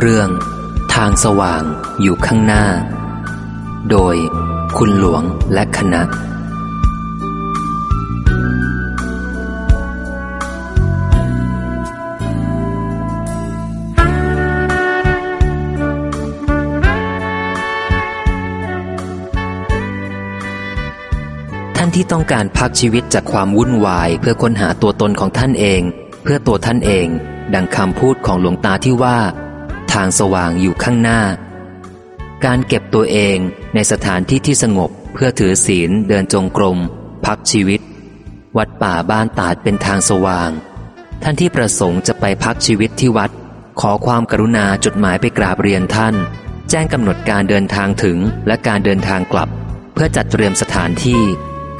เรื่อง ทางสว่างอยู่ข้างหน้า โดยคุณหลวงและคณะ ท่านที่ต้องการพักชีวิตจากความวุ่นวายเพื่อค้นหาตัวตนของท่านเอง เพื่อตัวท่านเอง ดังคำพูดของหลวงตาที่ว่า ทางสว่างอยู่ข้างหน้า การเก็บตัวเองในสถานที่ที่สงบเพื่อถือศีลเดินจงกรม พักชีวิต วัดป่าบ้านตาดเป็นทางสว่าง ท่านที่ประสงค์จะไปพักชีวิตที่วัด ขอความกรุณาจดหมายไปกราบเรียนท่าน แจ้งกำหนดการเดินทางถึงและการเดินทางกลับ เพื่อจัดเตรียมสถานที่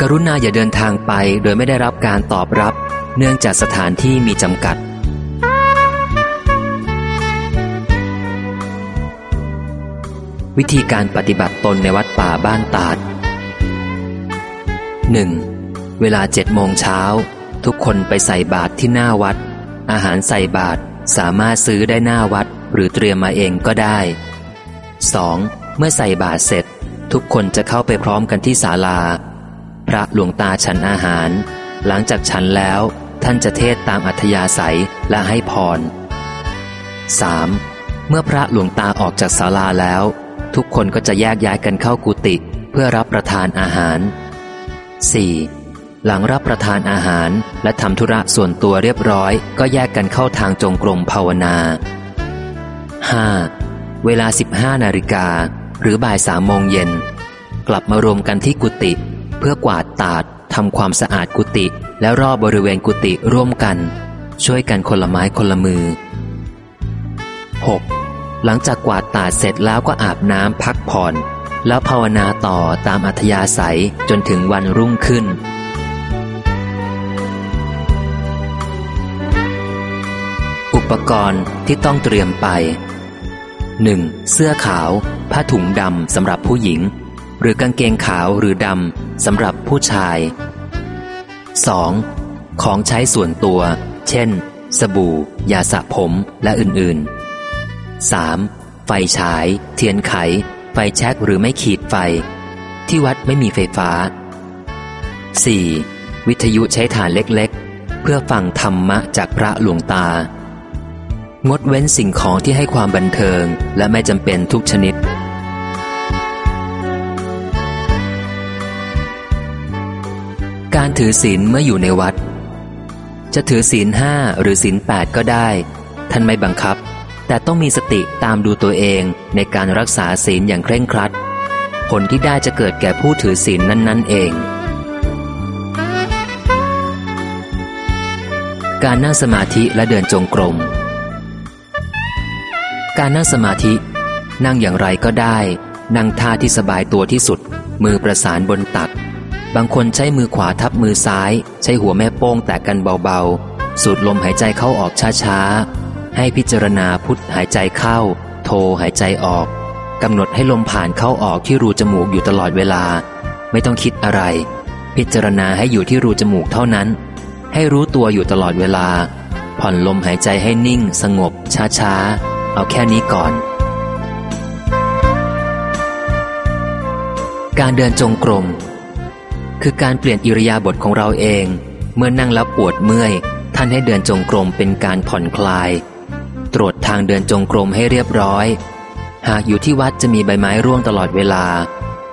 กรุณาอย่าเดินทางไปโดยไม่ได้รับการตอบรับ เนื่องจากสถานที่มีจำกัด วิธีการปฏิบัติตนในวัดป่าบ้านตาด 1. เวลาเจ็ดโมงเช้า ทุกคนไปใส่บาตรที่หน้าวัด อาหารใส่บาตรสามารถซื้อได้หน้าวัดหรือเตรียมมาเองก็ได้ 2. เมื่อใส่บาตรเสร็จ ทุกคนจะเข้าไปพร้อมกันที่ศาลา พระหลวงตาฉันอาหาร หลังจากฉันแล้ว ท่านจะเทศตามอัธยาศัยและให้พร 3. เมื่อพระหลวงตาออกจากศาลาแล้ว ทุกคนก็จะแยกย้ายกันเข้ากุฏิเพื่อรับประทานอาหาร 4. หลังรับประทานอาหารและทำธุระส่วนตัวเรียบร้อย ก็แยกกันเข้าทางจงกรมภาวนา 5. เวลา 15 นาฬิกาหรือบ่ายสามโมงเย็น กลับมารวมกันที่กุฏิเพื่อกวาดตาดทำความสะอาดกุฏิและรอบบริเวณกุฏิร่วมกัน ช่วยกันคนละไม้คนละมือ 6. หลังจากกวาดตาเสร็จแล้วก็อาบน้ำพักผ่อน แล้วภาวนาต่อตามอัธยาศัยจนถึงวันรุ่งขึ้น อุปกรณ์ที่ต้องเตรียมไป 1. เสื้อขาว ผ้าถุงดำสำหรับผู้หญิง หรือกางเกงขาวหรือดำสำหรับผู้ชาย 2. ของใช้ส่วนตัว เช่น สบู่ ยาสระผมและอื่นๆ 3. ไฟฉาย เทียนไข ไฟแช็กหรือไม่ขีดไฟ ที่วัดไม่มีไฟฟ้า 4. วิทยุใช้ฐานเล็กๆ เพื่อฟังธรรมะจากพระหลวงตา งดเว้นสิ่งของที่ให้ความบันเทิงและไม่จำเป็นทุกชนิด การถือศีลเมื่ออยู่ในวัด จะถือศีลห้าหรือศีลแปดก็ได้ ท่านไม่บังคับ แต่ต้องมีสติตามดูตัวเองในการรักษาศีลอย่างเคร่งครัด ผลที่ได้จะเกิดแก่ผู้ถือศีลนั้น ๆ เอง การนั่งสมาธิและเดินจงกรม การนั่งสมาธิ นั่งอย่างไรก็ได้ นั่งท่าที่สบายตัวที่สุด มือประสานบนตัก บางคนใช้มือขวาทับมือซ้าย ใช้หัวแม่โป้งแตะกันเบาๆ สูดลมหายใจเข้าออกช้าๆ ให้พิจารณาพุทธหายใจเข้า โทหายใจออกกำหนดให้ลมผ่านเข้าออกที่รูจมูกอยู่ตลอดเวลา ไม่ต้องคิดอะไร พิจารณาให้อยู่ที่รูจมูกเท่านั้น ให้รู้ตัวอยู่ตลอดเวลา ผ่อนลมหายใจให้นิ่ง สงบ ช้าๆ เอาแค่นี้ก่อน การเดินจงกรม คือการเปลี่ยนอิริยาบถของเราเอง เมื่อนั่งแล้วปวดเมื่อย ท่านให้เดินจงกรมเป็นการผ่อนคลาย ตรวจทางเดินจงกรมให้เรียบร้อย หากอยู่ที่วัดจะมีใบไม้ร่วงตลอดเวลา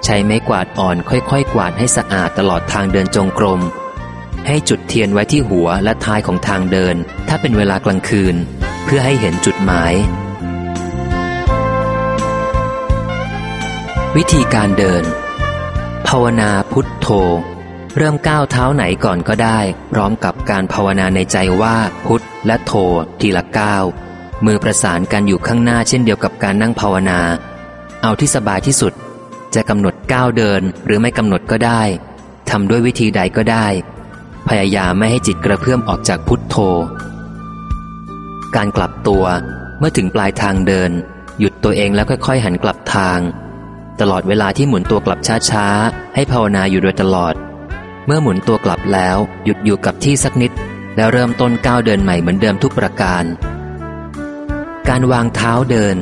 ใช้ไม้กวาดอ่อนค่อยๆ กวาดให้สะอาดตลอดทางเดินจงกรม ให้จุดเทียนไว้ที่หัวและท้ายของทางเดิน ถ้าเป็นเวลากลางคืน เพื่อให้เห็นจุดหมาย วิธีการเดิน ภาวนาพุทโธ เริ่มก้าวเท้าไหนก่อนก็ได้ พร้อมกับการภาวนาในใจว่าพุทและโธทีละก้าว มือประสานกันอยู่ข้างหน้าเช่นเดียวกับการนั่งภาวนา เอาที่สบายที่สุด จะกำหนดก้าวเดินหรือไม่กำหนดก็ได้ทำด้วยวิธีใดก็ได้ พยายามไม่ให้จิตกระเพื่อมออกจากพุทโธ การกลับตัวเมื่อถึงปลายทางเดิน หยุดตัวเองแล้วค่อยๆ หันกลับทาง ตลอดเวลาที่หมุนตัวกลับช้าๆ ให้ภาวนาอยู่โดยตลอด เมื่อหมุนตัวกลับแล้ว หยุดอยู่กับที่สักนิด แล้วเริ่มต้นก้าวเดินใหม่เหมือนเดิมทุกประการ การวางเท้าเดิน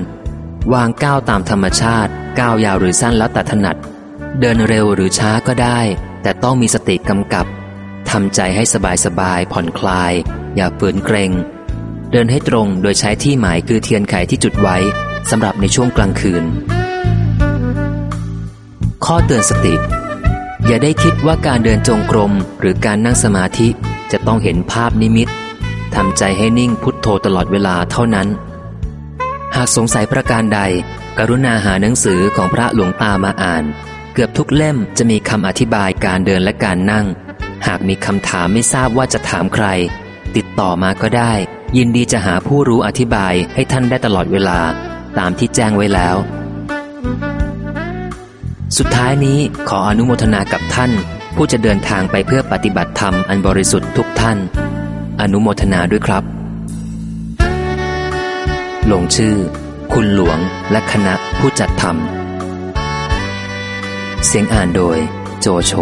วางก้าวตามธรรมชาติ ก้าวยาวหรือสั้นแล้วแต่ถนัด เดินเร็วหรือช้าก็ได้ แต่ต้องมีสติกำกับทำใจให้สบายสบายผ่อนคลาย อย่าฝืนเกรง เดินให้ตรงโดยใช้ที่หมายคือเทียนไขที่จุดไว้สำหรับในช่วงกลางคืน ข้อเตือนสติ อย่าได้คิดว่าการเดินจงกรมหรือการนั่งสมาธิจะต้องเห็นภาพนิมิตทำใจให้นิ่งพุทโธตลอดเวลาเท่านั้น หากสงสัยประการใด กรุณาหาหนังสือของพระหลวงตามาอ่าน เกือบทุกเล่มจะมีคำอธิบายการเดินและการนั่ง หากมีคำถามไม่ทราบว่าจะถามใคร ติดต่อมาก็ได้ ยินดีจะหาผู้รู้อธิบายให้ท่านได้ตลอดเวลา ตามที่แจ้งไว้แล้ว สุดท้ายนี้ขออนุโมทนากับท่าน ผู้จะเดินทางไปเพื่อปฏิบัติธรรมอันบริสุทธิ์ทุกท่าน อนุโมทนาด้วยครับ ลงชื่อ คุณหลวงและคณะผู้จัดทำเสียงอ่านโดยโจโฉ